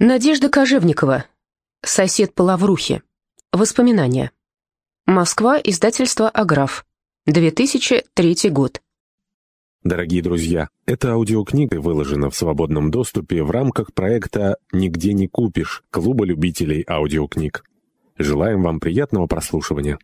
Надежда Кожевникова. Сосед по Лаврухе. Воспоминания. Москва. Издательство «Аграф». 2003 год. Дорогие друзья, эта аудиокнига выложена в свободном доступе в рамках проекта «Нигде не купишь» Клуба любителей аудиокниг. Желаем вам приятного прослушивания.